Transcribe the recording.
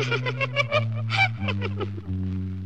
Ha ha ha ha ha!